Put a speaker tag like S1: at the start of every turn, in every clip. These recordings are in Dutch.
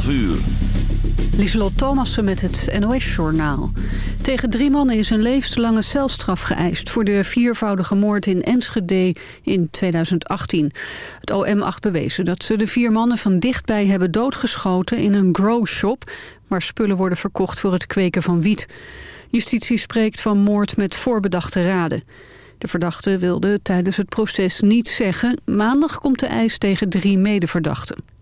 S1: 12 uur.
S2: Lieselot Thomassen met het NOS-journaal. Tegen drie mannen is een levenslange celstraf geëist... voor de viervoudige moord in Enschede in 2018. Het OM acht bewezen dat ze de vier mannen van dichtbij hebben doodgeschoten... in een grow shop waar spullen worden verkocht voor het kweken van wiet. Justitie spreekt van moord met voorbedachte raden. De verdachte wilde tijdens het proces niets zeggen. Maandag komt de eis tegen drie medeverdachten.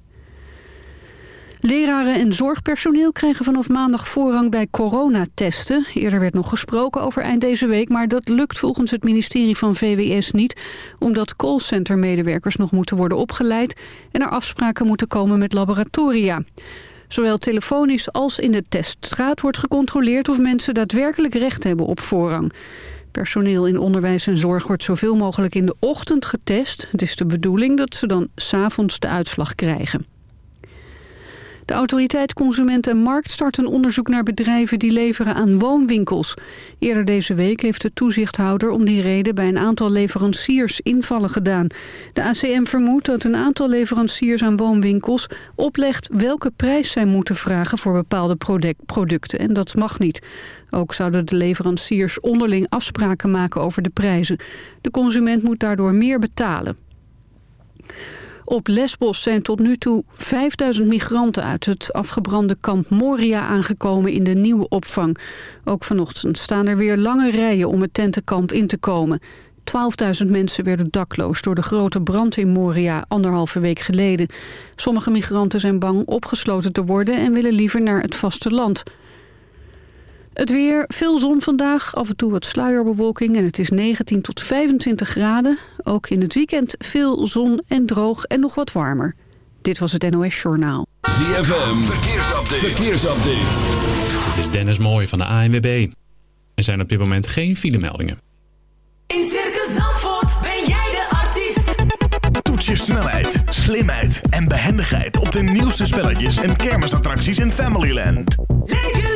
S2: Leraren en zorgpersoneel krijgen vanaf maandag voorrang bij coronatesten. Eerder werd nog gesproken over eind deze week... maar dat lukt volgens het ministerie van VWS niet... omdat callcentermedewerkers nog moeten worden opgeleid... en er afspraken moeten komen met laboratoria. Zowel telefonisch als in de teststraat wordt gecontroleerd... of mensen daadwerkelijk recht hebben op voorrang. Personeel in onderwijs en zorg wordt zoveel mogelijk in de ochtend getest. Het is de bedoeling dat ze dan s'avonds de uitslag krijgen. De autoriteit Consument en Markt start een onderzoek naar bedrijven die leveren aan woonwinkels. Eerder deze week heeft de toezichthouder om die reden bij een aantal leveranciers invallen gedaan. De ACM vermoedt dat een aantal leveranciers aan woonwinkels oplegt welke prijs zij moeten vragen voor bepaalde producten en dat mag niet. Ook zouden de leveranciers onderling afspraken maken over de prijzen. De consument moet daardoor meer betalen. Op Lesbos zijn tot nu toe 5000 migranten uit het afgebrande kamp Moria aangekomen in de nieuwe opvang. Ook vanochtend staan er weer lange rijen om het tentenkamp in te komen. 12.000 mensen werden dakloos door de grote brand in Moria anderhalve week geleden. Sommige migranten zijn bang opgesloten te worden en willen liever naar het vasteland. Het weer, veel zon vandaag, af en toe wat sluierbewolking en het is 19 tot 25 graden. Ook in het weekend veel zon en droog en nog wat warmer. Dit was het NOS Journaal.
S1: ZFM, verkeersupdate. verkeersupdate.
S3: Dit is Dennis Mooij van de ANWB. Er zijn op dit moment geen filemeldingen.
S4: In Circus Zandvoort ben jij de artiest.
S5: Toets je snelheid, slimheid en behendigheid op de nieuwste spelletjes en kermisattracties in Familyland.
S4: Leef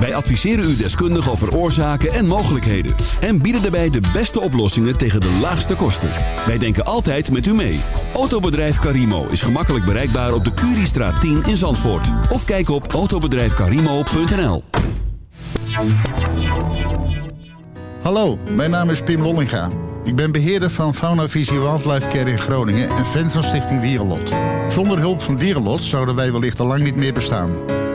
S1: Wij adviseren u deskundig over oorzaken en mogelijkheden. En bieden daarbij de beste oplossingen tegen de laagste kosten. Wij denken altijd met u mee. Autobedrijf Carimo is gemakkelijk bereikbaar op de Curiestraat 10 in Zandvoort. Of kijk op autobedrijfcarimo.nl
S6: Hallo, mijn naam is Pim Lollinga. Ik ben beheerder van Fauna Visie Wildlife Care in Groningen en fan van Stichting Dierenlot. Zonder hulp van Dierenlot zouden wij wellicht al lang niet meer bestaan.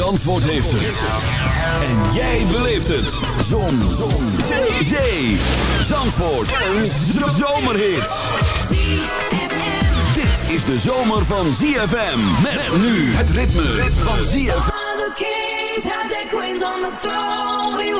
S1: Zandvoort heeft het. En jij beleeft het. Zon. Zon. Zee. Zee. Zandvoort. Een zomerhit. Dit is de zomer van ZFM. Met nu het ritme van ZFM.
S7: Queens on the throne. We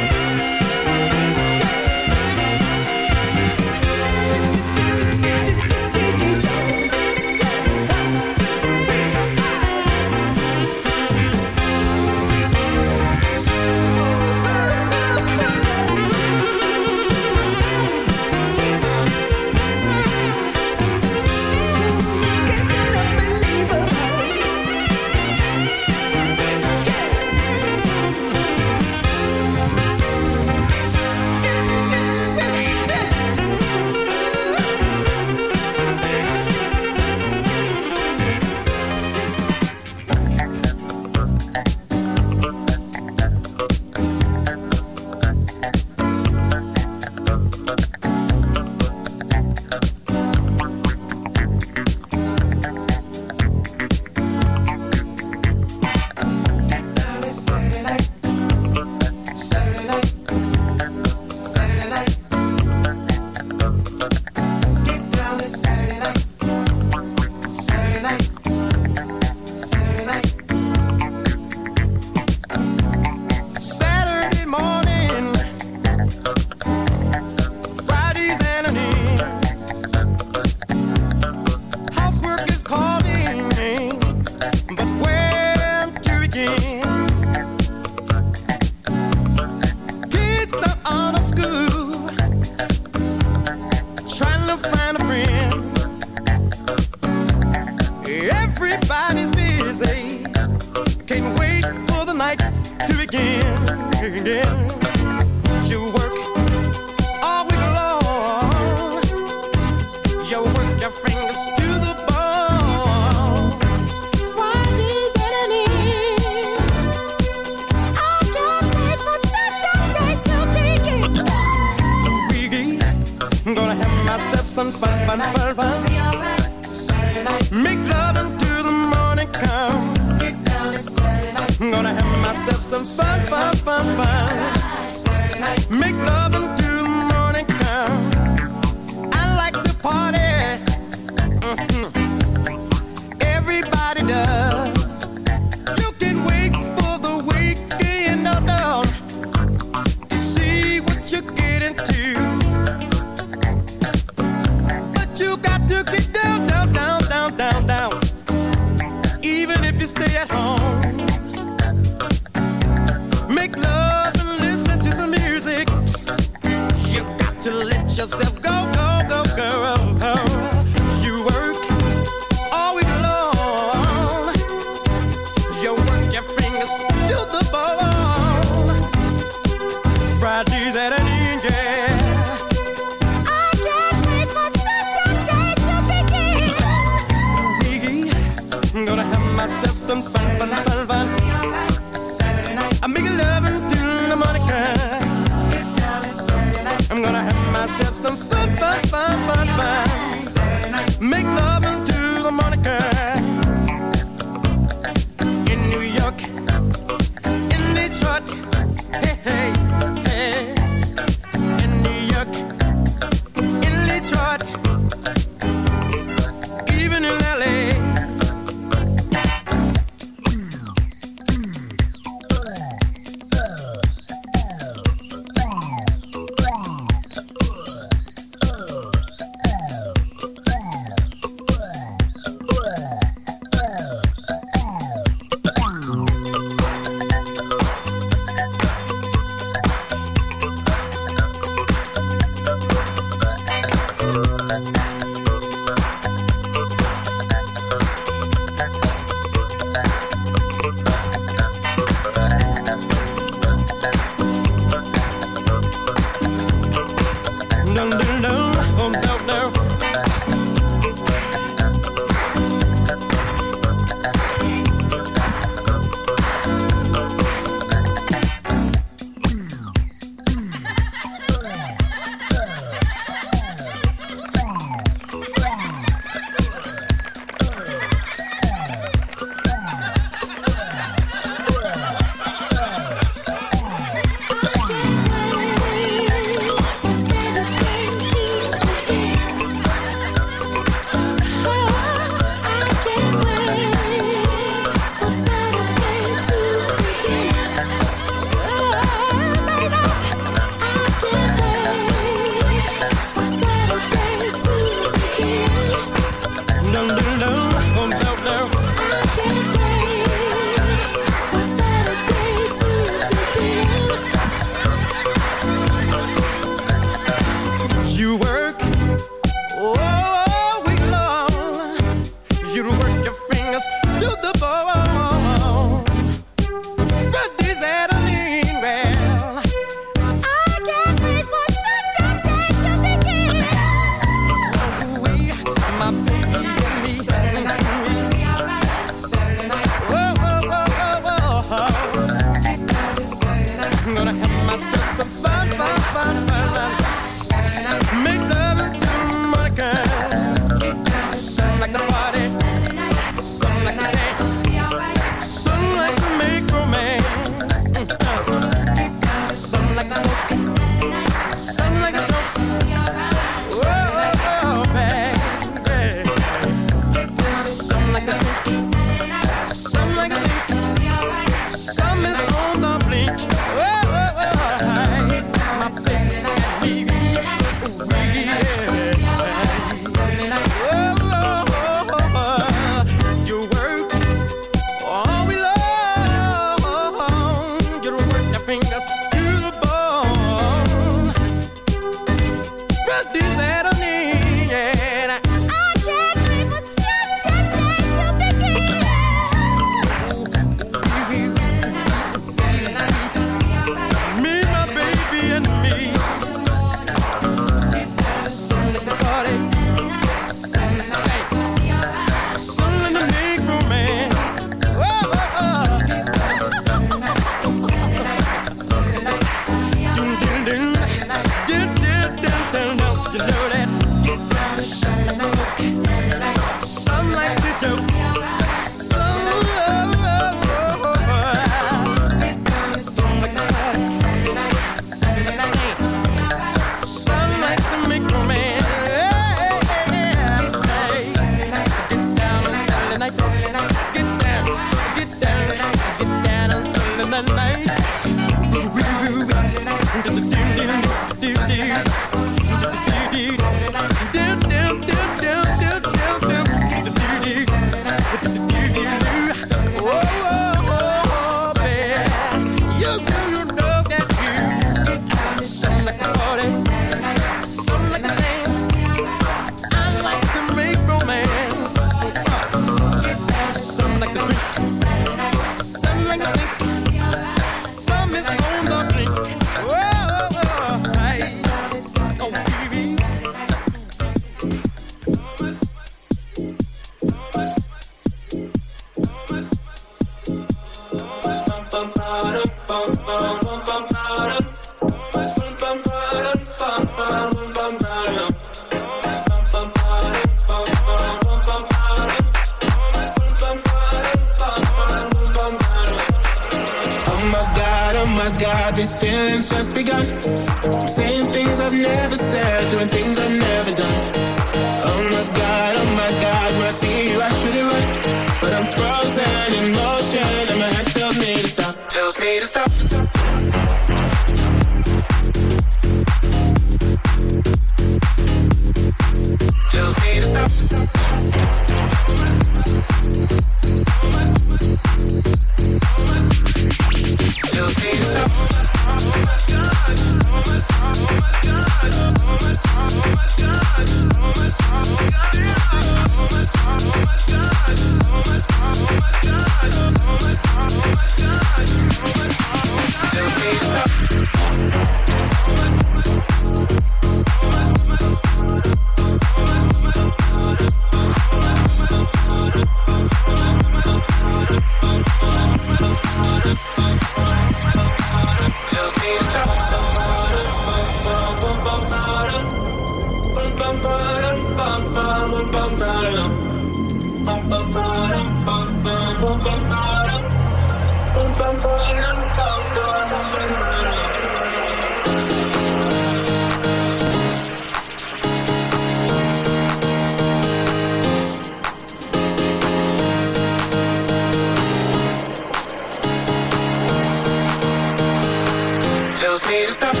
S7: can't stop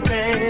S8: baby.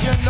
S9: You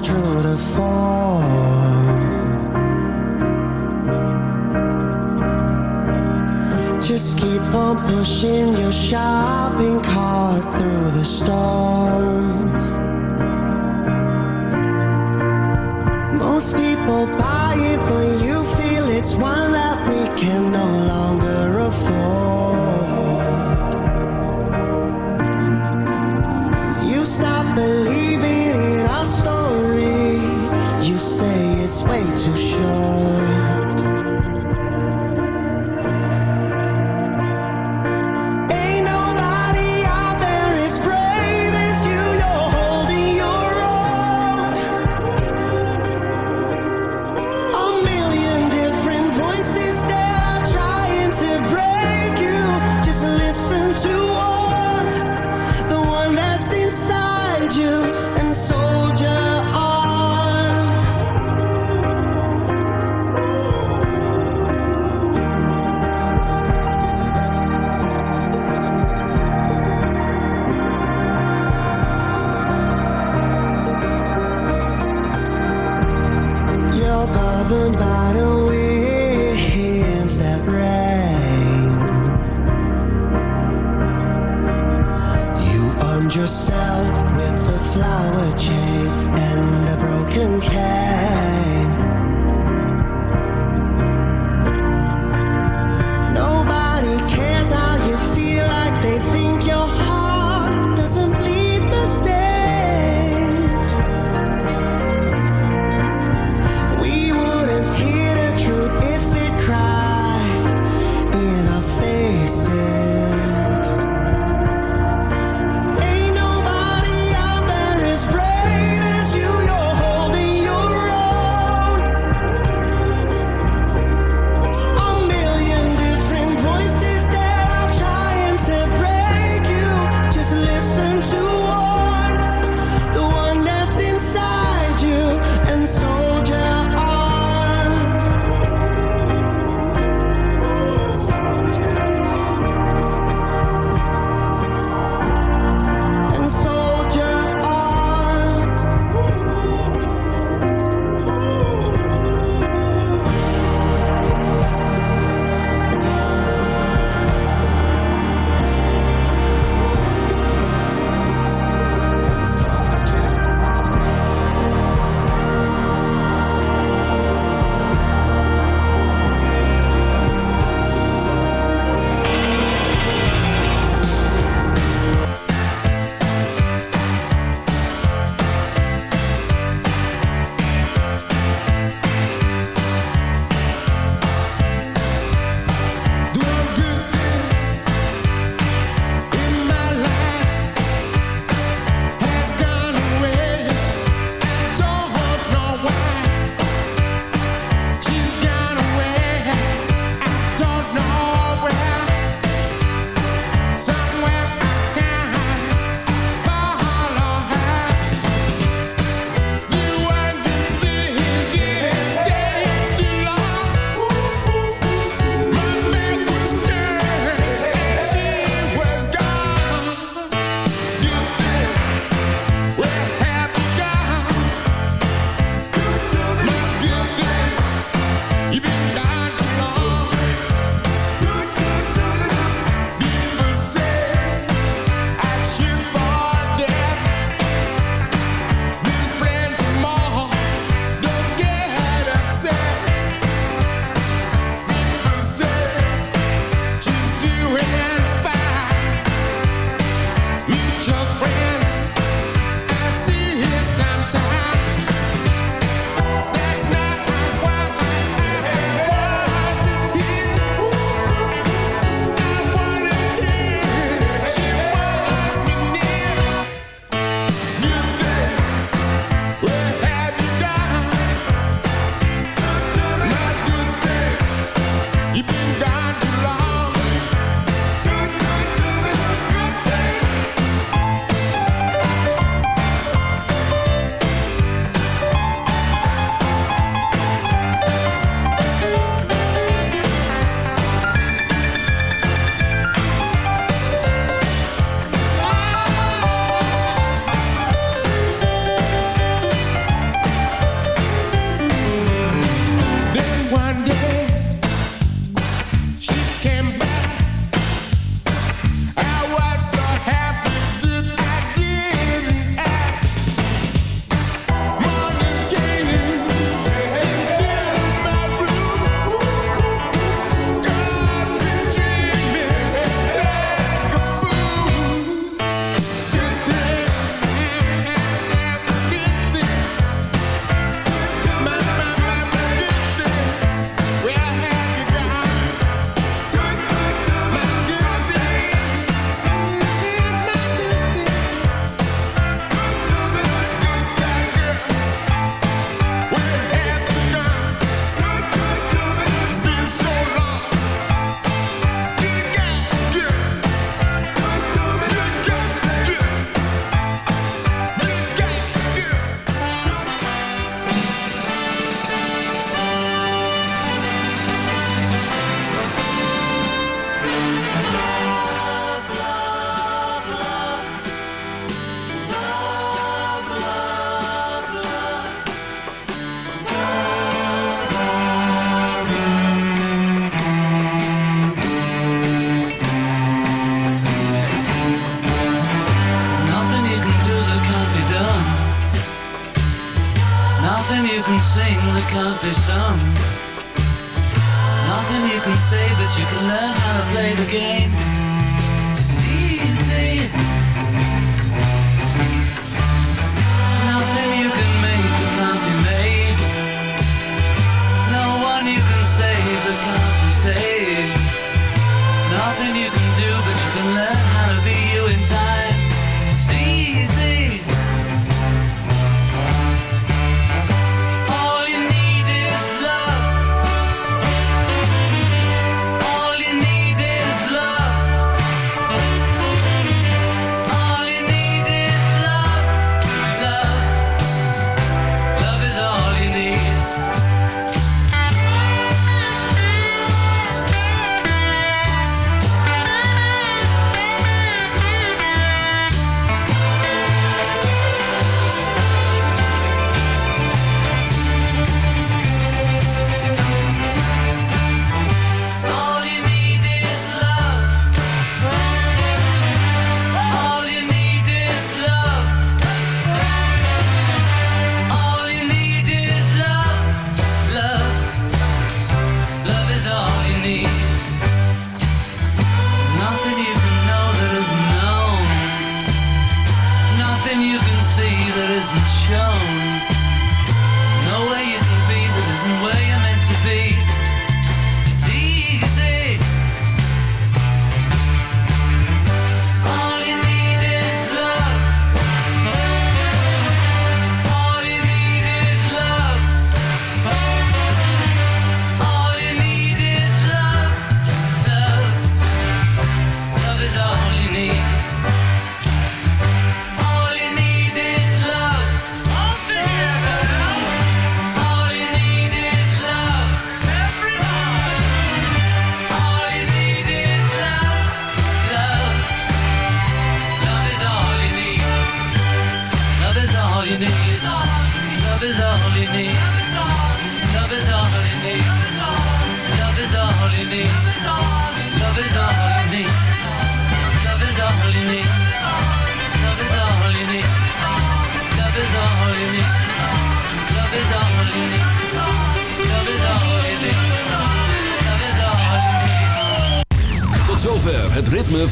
S9: to.
S8: Just
S10: keep on pushing your
S11: shot.